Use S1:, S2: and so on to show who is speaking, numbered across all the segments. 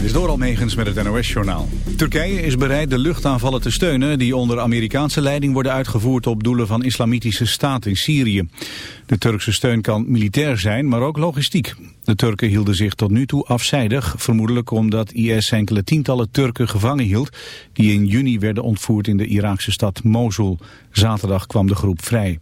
S1: Dit is Doral Megens met het NOS-journaal. Turkije is bereid de luchtaanvallen te steunen... die onder Amerikaanse leiding worden uitgevoerd op doelen van islamitische staat in Syrië. De Turkse steun kan militair zijn, maar ook logistiek. De Turken hielden zich tot nu toe afzijdig, vermoedelijk omdat IS enkele tientallen Turken gevangen hield... die in juni werden ontvoerd in de Iraakse stad Mosul. Zaterdag kwam de groep vrij.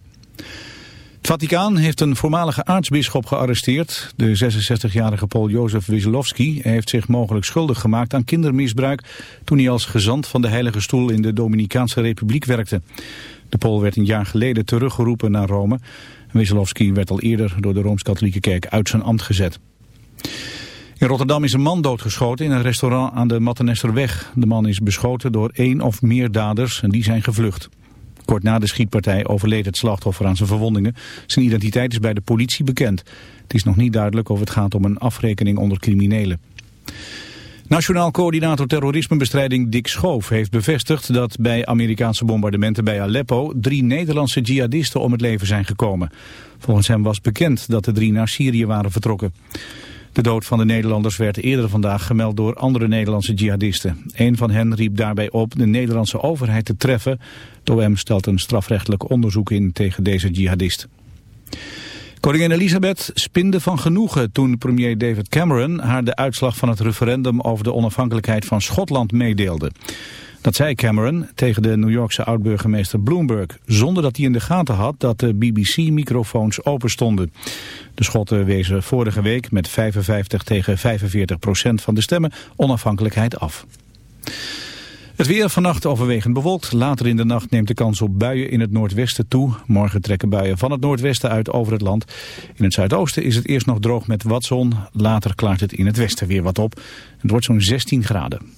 S1: Het Vaticaan heeft een voormalige aartsbisschop gearresteerd. De 66-jarige Paul Jozef Wieselowski heeft zich mogelijk schuldig gemaakt aan kindermisbruik... toen hij als gezant van de Heilige Stoel in de Dominicaanse Republiek werkte. De Pool werd een jaar geleden teruggeroepen naar Rome. Wieselowski werd al eerder door de Rooms-Katholieke Kerk uit zijn ambt gezet. In Rotterdam is een man doodgeschoten in een restaurant aan de Mattenesterweg. De man is beschoten door één of meer daders en die zijn gevlucht. Kort na de schietpartij overleed het slachtoffer aan zijn verwondingen. Zijn identiteit is bij de politie bekend. Het is nog niet duidelijk of het gaat om een afrekening onder criminelen. Nationaal coördinator terrorismebestrijding Dick Schoof heeft bevestigd dat bij Amerikaanse bombardementen bij Aleppo drie Nederlandse jihadisten om het leven zijn gekomen. Volgens hem was bekend dat de drie naar Syrië waren vertrokken. De dood van de Nederlanders werd eerder vandaag gemeld door andere Nederlandse jihadisten. Een van hen riep daarbij op de Nederlandse overheid te treffen. De OM stelt een strafrechtelijk onderzoek in tegen deze jihadist. Koningin Elisabeth spinde van genoegen toen premier David Cameron haar de uitslag van het referendum over de onafhankelijkheid van Schotland meedeelde. Dat zei Cameron tegen de New Yorkse oud-burgemeester Bloomberg... zonder dat hij in de gaten had dat de BBC-microfoons open stonden. De Schotten wezen vorige week met 55 tegen 45 procent van de stemmen onafhankelijkheid af. Het weer vannacht overwegend bewolkt. Later in de nacht neemt de kans op buien in het noordwesten toe. Morgen trekken buien van het noordwesten uit over het land. In het zuidoosten is het eerst nog droog met wat zon. Later klaart het in het westen weer wat op. Het wordt zo'n 16 graden.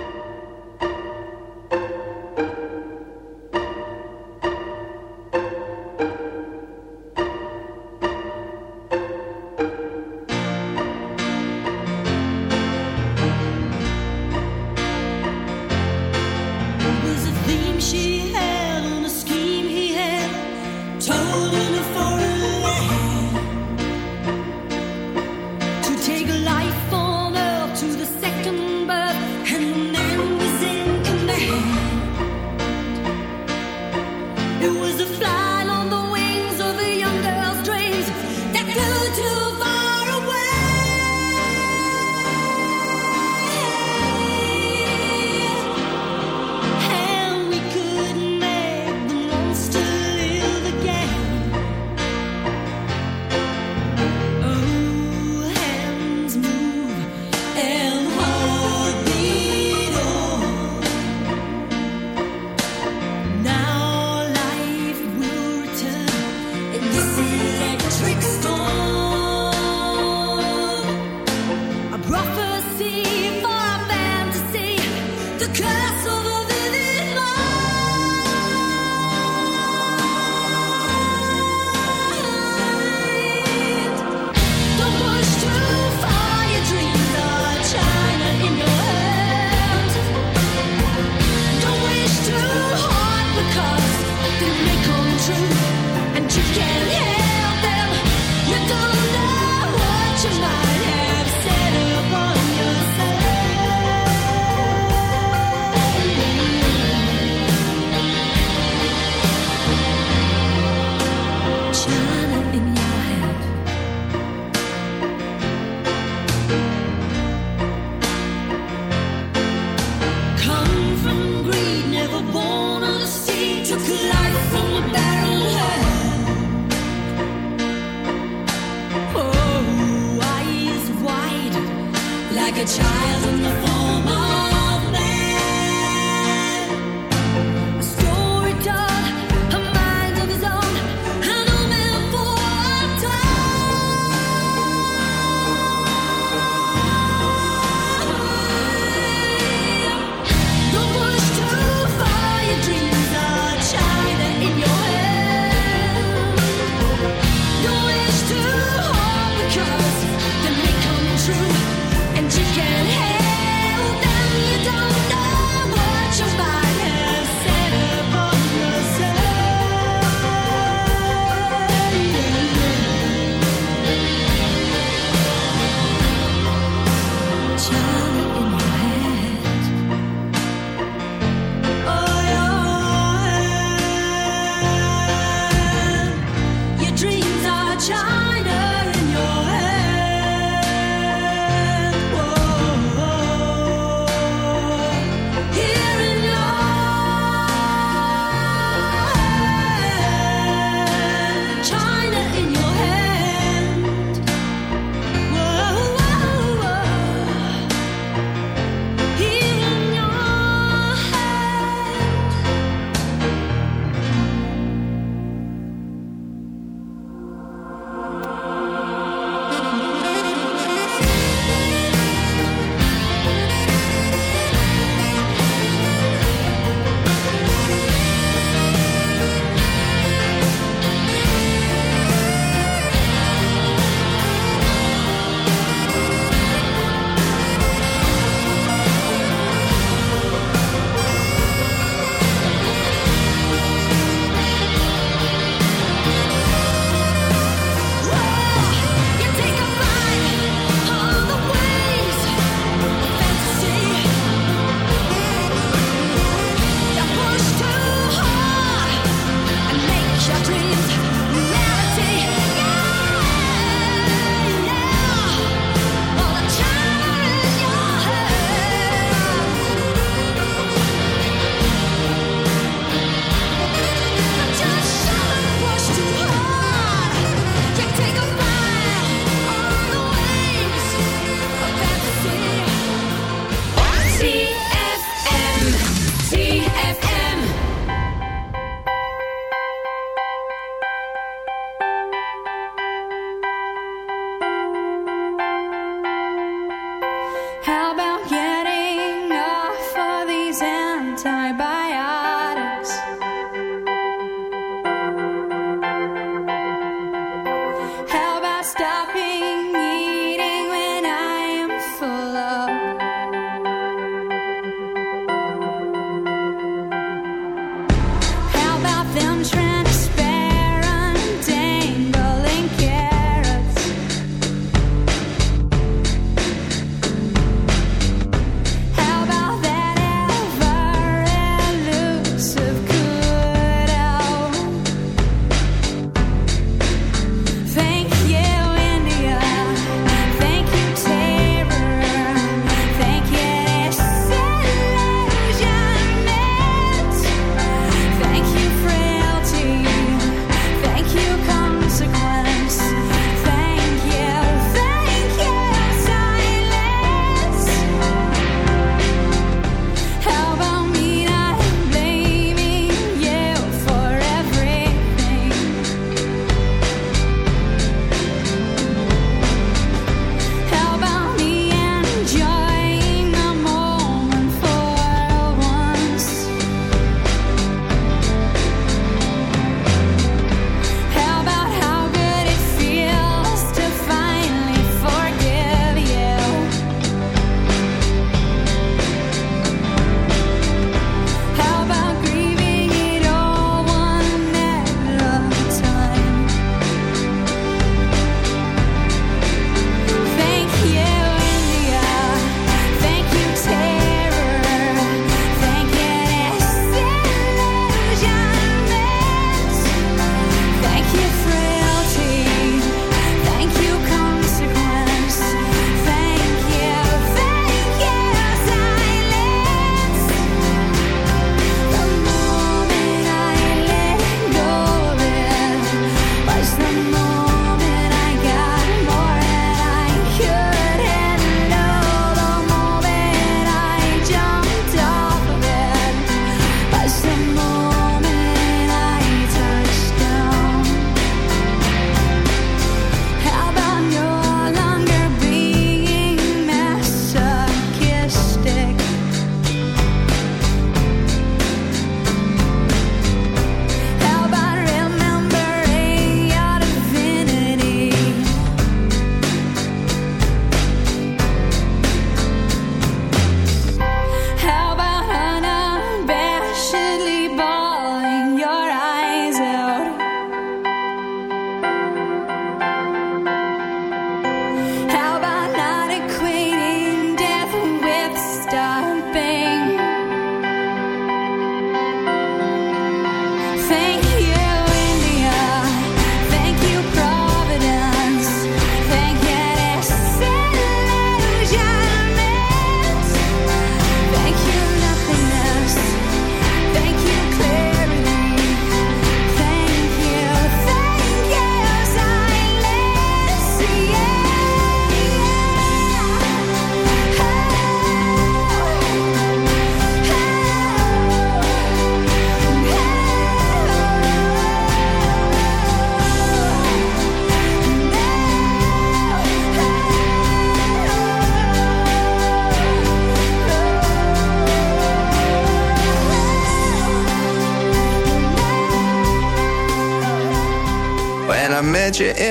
S2: stop.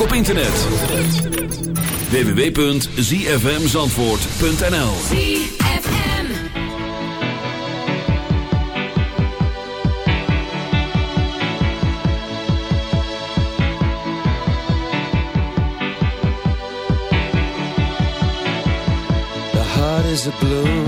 S3: ook op internet. www.zfmzandvoort.nl
S4: The heart is a
S3: blue